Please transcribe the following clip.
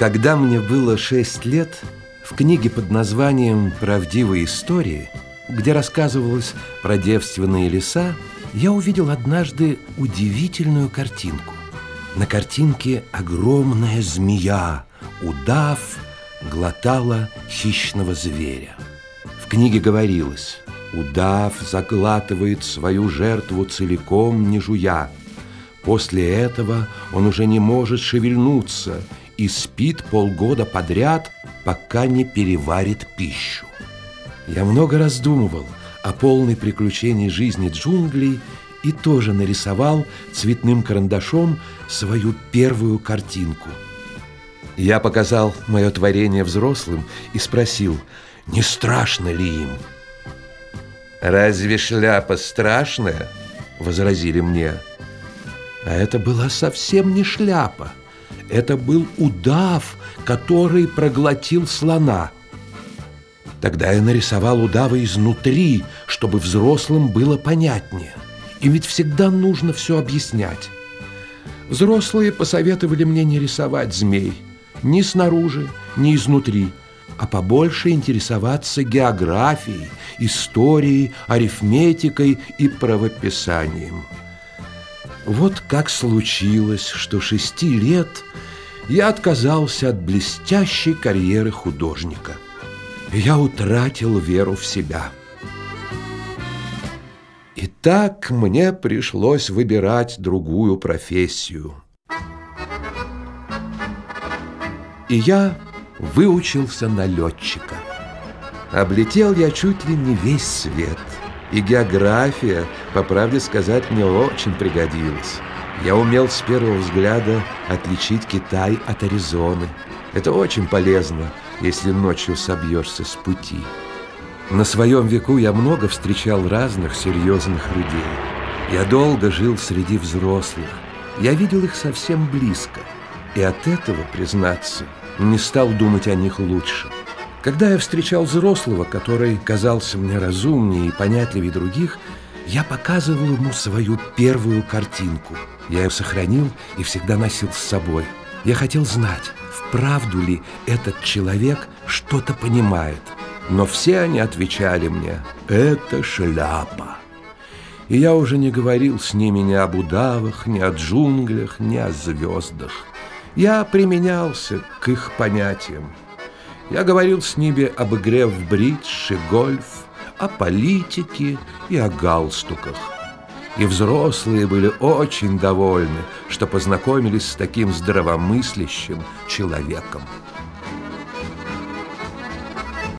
Когда мне было шесть лет, в книге под названием «Правдивые истории», где рассказывалось про девственные леса, я увидел однажды удивительную картинку. На картинке огромная змея, удав, глотала хищного зверя. В книге говорилось, удав заглатывает свою жертву целиком, не жуя. После этого он уже не может шевельнуться и спит полгода подряд, пока не переварит пищу. Я много раздумывал о полной приключении жизни джунглей и тоже нарисовал цветным карандашом свою первую картинку. Я показал мое творение взрослым и спросил, не страшно ли им. «Разве шляпа страшная?» – возразили мне. А это была совсем не шляпа – это был удав, который проглотил слона. Тогда я нарисовал удава изнутри, чтобы взрослым было понятнее. И ведь всегда нужно все объяснять. Взрослые посоветовали мне не рисовать змей ни снаружи, ни изнутри, а побольше интересоваться географией, историей, арифметикой и правописанием. Вот как случилось, что шести лет я отказался от блестящей карьеры художника. Я утратил веру в себя. И так мне пришлось выбирать другую профессию. И я выучился на летчика. Облетел я чуть ли не весь свет – и география, по правде сказать, мне очень пригодилась. Я умел с первого взгляда отличить Китай от Аризоны. Это очень полезно, если ночью собьешься с пути. На своем веку я много встречал разных серьезных людей. Я долго жил среди взрослых. Я видел их совсем близко. И от этого, признаться, не стал думать о них лучше. Когда я встречал взрослого, который казался мне разумнее и понятливее других, я показывал ему свою первую картинку. Я ее сохранил и всегда носил с собой. Я хотел знать, вправду ли этот человек что-то понимает. Но все они отвечали мне «Это шляпа». И я уже не говорил с ними ни об удавах, ни о джунглях, ни о звездах. Я применялся к их понятиям. Я говорил с ними об игре в бридж и гольф, о политике и о галстуках. И взрослые были очень довольны, что познакомились с таким здравомыслящим человеком.